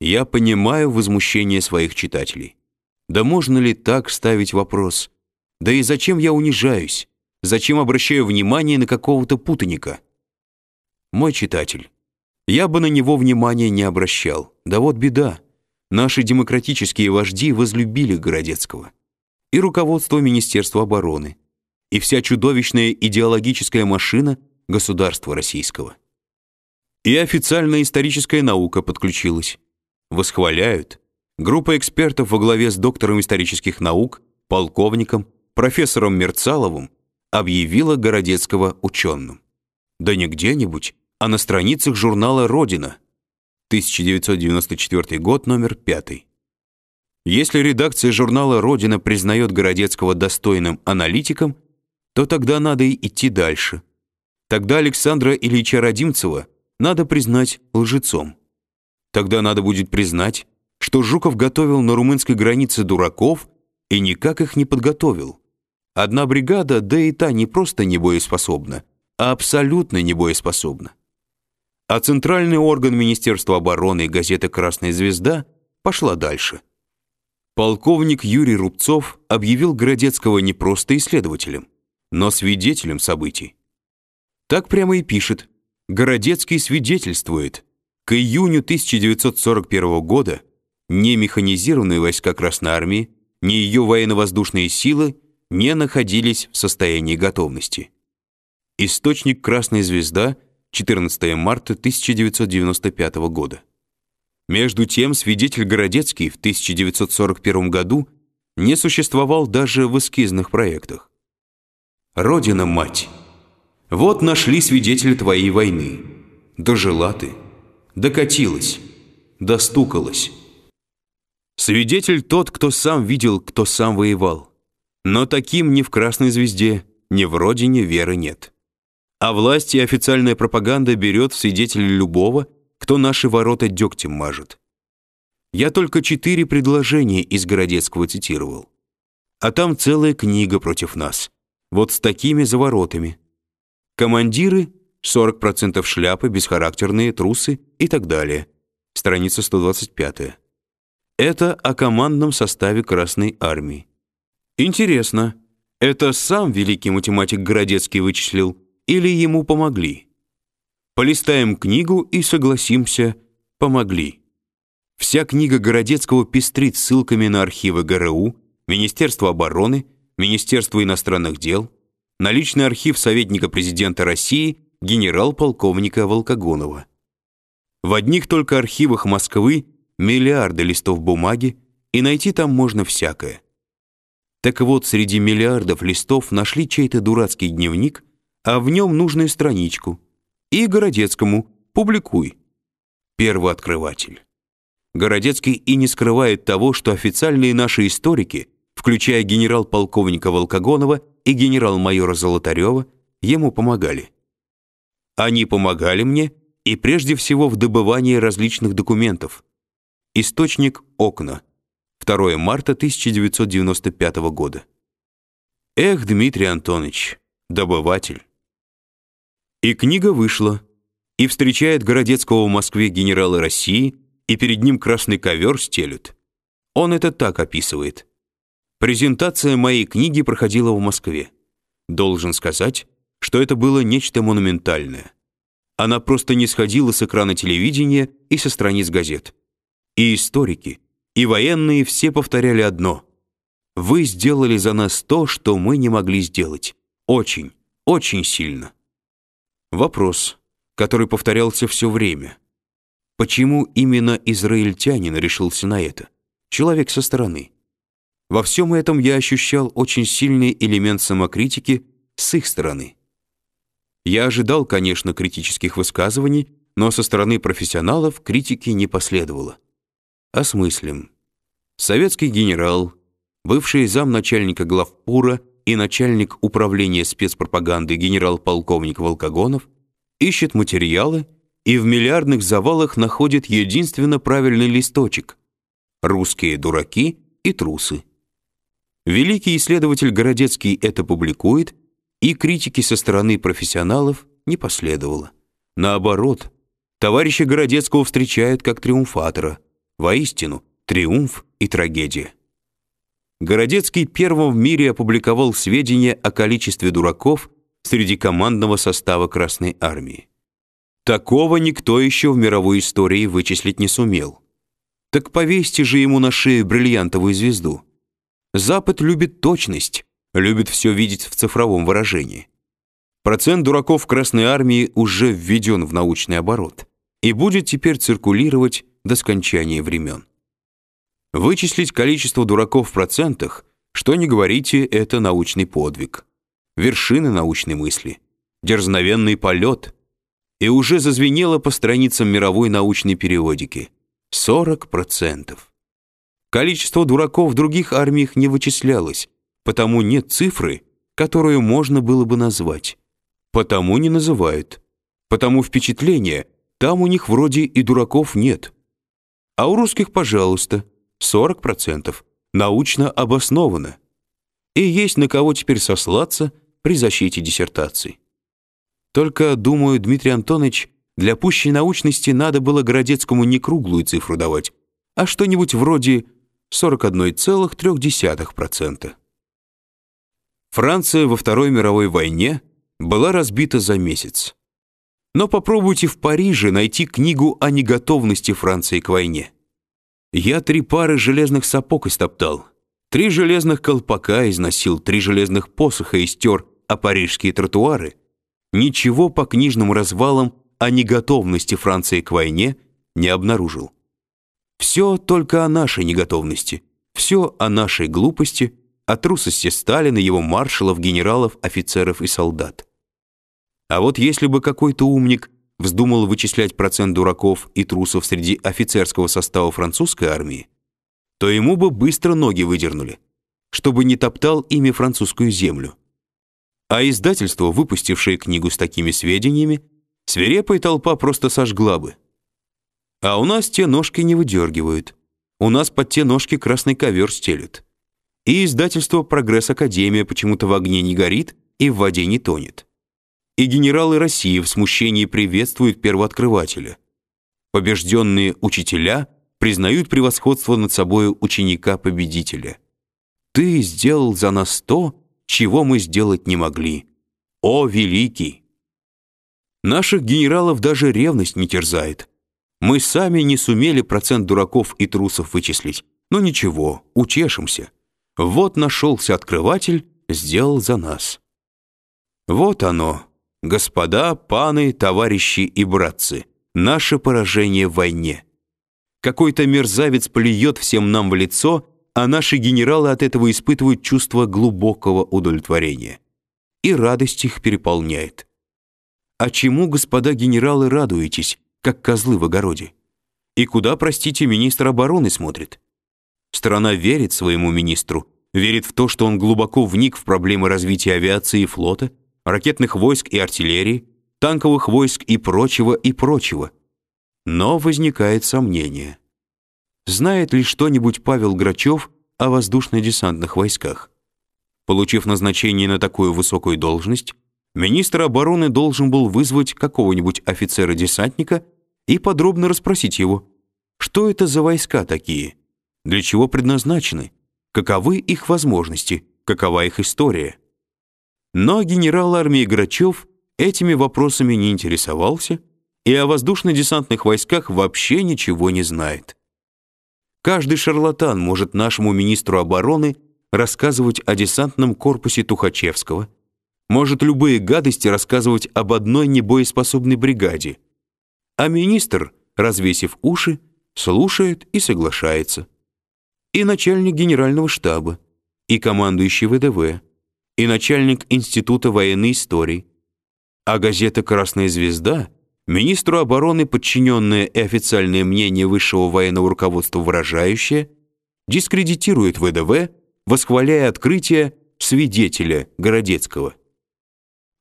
Я понимаю возмущение своих читателей. Да можно ли так ставить вопрос? Да и зачем я унижаюсь? Зачем обращаю внимание на какого-то путаника? Мой читатель, я бы на него внимания не обращал. Да вот беда. Наши демократические вожди возлюбили Городецкого. И руководство Министерства обороны, и вся чудовищная идеологическая машина государства российского. И официальная историческая наука подключилась. Восхваляют. Группа экспертов во главе с доктором исторических наук, полковником, профессором Мерцаловым объявила Городецкого ученым. Да не где-нибудь, а на страницах журнала «Родина», 1994 год, номер 5. Если редакция журнала «Родина» признает Городецкого достойным аналитиком, то тогда надо и идти дальше. Тогда Александра Ильича Родимцева надо признать лжецом. Тогда надо будет признать, что Жуков готовил на румынской границе дураков и никак их не подготовил. Одна бригада, да и та не просто не боеспособна, а абсолютно не боеспособна а центральный орган Министерства обороны и газета «Красная звезда» пошла дальше. Полковник Юрий Рубцов объявил Городецкого не просто исследователем, но свидетелем событий. Так прямо и пишет. Городецкий свидетельствует. К июню 1941 года ни механизированные войска Красной Армии, ни ее военно-воздушные силы не находились в состоянии готовности. Источник «Красная звезда» 14 марта 1995 года. Между тем, свидетель Городецкий в 1941 году не существовал даже в эскизных проектах. «Родина, мать! Вот нашли свидетеля твоей войны. Дожила ты, докатилась, достукалась. Свидетель тот, кто сам видел, кто сам воевал. Но таким ни в Красной Звезде, ни в Родине веры нет». А власть и официальная пропаганда берет в свидетеля любого, кто наши ворота дегтем мажет. Я только четыре предложения из Городецкого цитировал. А там целая книга против нас. Вот с такими заворотами. Командиры — 40% шляпы, бесхарактерные, трусы и так далее. Страница 125. Это о командном составе Красной Армии. Интересно, это сам великий математик Городецкий вычислил, или ему помогли. Полистаем книгу и согласимся, помогли. Вся книга Городецкого пестрит ссылками на архивы ГРУ, Министерство обороны, Министерство иностранных дел, на личный архив советника президента России генерал-полковника Волкогонова. В одних только архивах Москвы миллиарды листов бумаги, и найти там можно всякое. Так вот, среди миллиардов листов нашли чей-то дурацкий дневник, а в нем нужную страничку. И Городецкому «Публикуй». Первооткрыватель. Городецкий и не скрывает того, что официальные наши историки, включая генерал-полковника Волкогонова и генерал-майора Золотарева, ему помогали. Они помогали мне и прежде всего в добывании различных документов. Источник «Окна». 2 марта 1995 года. Эх, Дмитрий Антонович, добыватель. И книга вышла, и встречает Городецкого в Москве генералы России, и перед ним красный ковер стелют. Он это так описывает. Презентация моей книги проходила в Москве. Должен сказать, что это было нечто монументальное. Она просто не сходила с экрана телевидения и со страниц газет. И историки, и военные все повторяли одно. Вы сделали за нас то, что мы не могли сделать. Очень, очень сильно. Вопрос, который повторялся все время. Почему именно израильтянин решился на это? Человек со стороны. Во всем этом я ощущал очень сильный элемент самокритики с их стороны. Я ожидал, конечно, критических высказываний, но со стороны профессионалов критики не последовало. Осмыслим. Советский генерал, бывший замначальника главпура и начальник управления спецпропаганды генерал-полковник Волкогонов ищет материалы и в миллиардных завалах находит единственно правильный листочек «Русские дураки и трусы». Великий исследователь Городецкий это публикует, и критики со стороны профессионалов не последовало. Наоборот, товарища Городецкого встречают как триумфатора. Воистину, триумф и трагедия. Городецкий первым в мире опубликовал сведения о количестве дураков среди командного состава Красной Армии. Такого никто еще в мировой истории вычислить не сумел. Так повесьте же ему на шею бриллиантовую звезду. Запад любит точность, любит все видеть в цифровом выражении. Процент дураков Красной Армии уже введен в научный оборот и будет теперь циркулировать до скончания времен. Вычислить количество дураков в процентах, что не говорите, это научный подвиг. Вершина научной мысли, дерзновенный полет. И уже зазвенело по страницам мировой научной периодики. 40%. Количество дураков в других армиях не вычислялось, потому нет цифры, которую можно было бы назвать. Потому не называют. Потому впечатление, там у них вроде и дураков нет. А у русских, пожалуйста, 40%. Научно обосновано. И есть на кого теперь сослаться при защите диссертации. Только, думаю, Дмитрий Антонович, для пущей научности надо было Городецкому не круглую цифру давать, а что-нибудь вроде 41,3%. Франция во Второй мировой войне была разбита за месяц. Но попробуйте в Париже найти книгу о неготовности Франции к войне. Я три пары железных сапог истоптал, три железных колпака износил, три железных посоха истер, а парижские тротуары. Ничего по книжным развалам о неготовности Франции к войне не обнаружил. Все только о нашей неготовности, все о нашей глупости, о трусости Сталина, его маршалов, генералов, офицеров и солдат. А вот если бы какой-то умник вздумал вычислять процент дураков и трусов среди офицерского состава французской армии, то ему бы быстро ноги выдернули, чтобы не топтал ими французскую землю. А издательство, выпустившее книгу с такими сведениями, свирепая толпа просто сожгла бы. А у нас те ножки не выдергивают. У нас под те ножки красный ковер стелют. И издательство «Прогресс Академия» почему-то в огне не горит и в воде не тонет и генералы России в смущении приветствуют первооткрывателя. Побежденные учителя признают превосходство над собой ученика-победителя. Ты сделал за нас то, чего мы сделать не могли. О, великий! Наших генералов даже ревность не терзает. Мы сами не сумели процент дураков и трусов вычислить. Но ничего, утешимся. Вот нашелся открыватель, сделал за нас. Вот оно, Господа, паны, товарищи и братцы, наше поражение в войне. Какой-то мерзавец плюет всем нам в лицо, а наши генералы от этого испытывают чувство глубокого удовлетворения. И радость их переполняет. А чему, господа генералы, радуетесь, как козлы в огороде? И куда, простите, министр обороны смотрит? Страна верит своему министру, верит в то, что он глубоко вник в проблемы развития авиации и флота, ракетных войск и артиллерии, танковых войск и прочего, и прочего. Но возникает сомнение. Знает ли что-нибудь Павел Грачев о воздушно-десантных войсках? Получив назначение на такую высокую должность, министр обороны должен был вызвать какого-нибудь офицера-десантника и подробно расспросить его, что это за войска такие, для чего предназначены, каковы их возможности, какова их история. Но генерал армии Грачев этими вопросами не интересовался и о воздушно-десантных войсках вообще ничего не знает. Каждый шарлатан может нашему министру обороны рассказывать о десантном корпусе Тухачевского, может любые гадости рассказывать об одной небоеспособной бригаде, а министр, развесив уши, слушает и соглашается. И начальник генерального штаба, и командующий ВДВ, и начальник Института военной истории. А газета «Красная звезда» министру обороны подчиненное и официальное мнение высшего военного руководства выражающее, дискредитирует ВДВ, восхваляя открытие свидетеля Городецкого.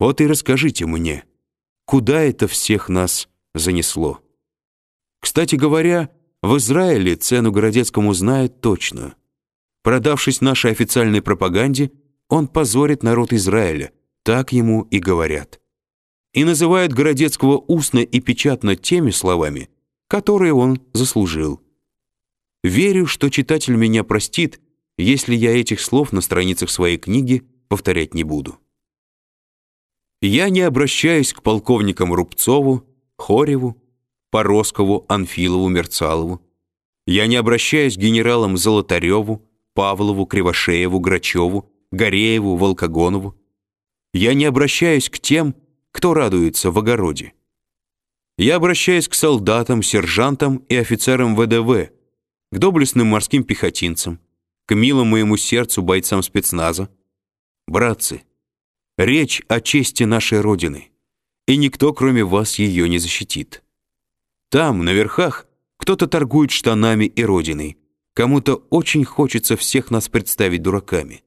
Вот и расскажите мне, куда это всех нас занесло? Кстати говоря, в Израиле цену Городецкому знают точно. Продавшись нашей официальной пропаганде, он позорит народ Израиля, так ему и говорят. И называют Городецкого устно и печатно теми словами, которые он заслужил. Верю, что читатель меня простит, если я этих слов на страницах своей книги повторять не буду. Я не обращаюсь к полковникам Рубцову, Хореву, Пороскову, Анфилову, Мерцалову. Я не обращаюсь к генералам Золотареву, Павлову, Кривошееву, Грачеву, Горееву, Волкогонову. Я не обращаюсь к тем, кто радуется в огороде. Я обращаюсь к солдатам, сержантам и офицерам ВДВ, к доблестным морским пехотинцам, к милому моему сердцу бойцам спецназа. Братцы, речь о чести нашей Родины, и никто, кроме вас, ее не защитит. Там, на верхах, кто-то торгует штанами и Родиной, кому-то очень хочется всех нас представить дураками.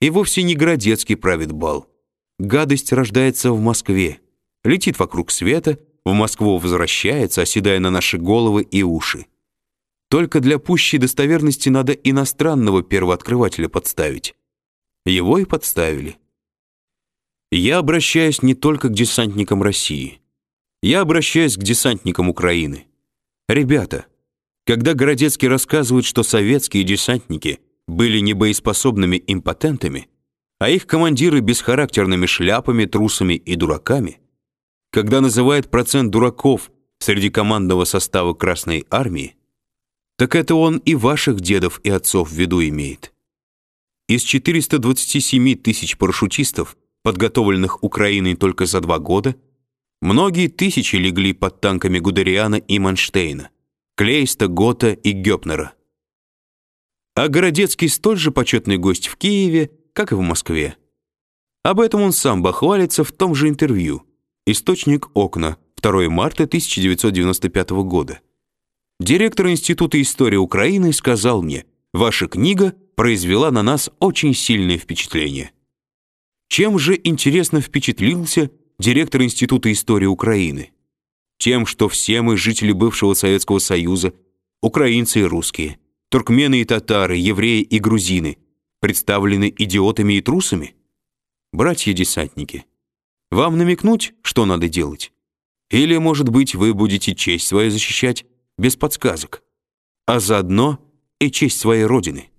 И вовсе не Городецкий правит бал. Гадость рождается в Москве, летит вокруг света, в Москву возвращается, оседая на наши головы и уши. Только для пущей достоверности надо иностранного первооткрывателя подставить. Его и подставили. Я обращаюсь не только к десантникам России. Я обращаюсь к десантникам Украины. Ребята, когда Городецкий рассказывает, что советские десантники были небоеспособными импотентами, а их командиры бесхарактерными шляпами, трусами и дураками, когда называет процент дураков среди командного состава Красной Армии, так это он и ваших дедов и отцов в виду имеет. Из 427 тысяч парашютистов, подготовленных Украиной только за два года, многие тысячи легли под танками Гудериана и Манштейна, Клейста, Гота и Гёпнера. А Городецкий столь же почетный гость в Киеве, как и в Москве. Об этом он сам бахвалится в том же интервью. Источник «Окна», 2 марта 1995 года. Директор Института истории Украины сказал мне, ваша книга произвела на нас очень сильное впечатление. Чем же, интересно, впечатлился директор Института истории Украины? Тем, что все мы, жители бывшего Советского Союза, украинцы и русские, туркмены и татары, евреи и грузины, представлены идиотами и трусами? Братья-десантники, вам намекнуть, что надо делать? Или, может быть, вы будете честь свою защищать, без подсказок, а заодно и честь своей родины.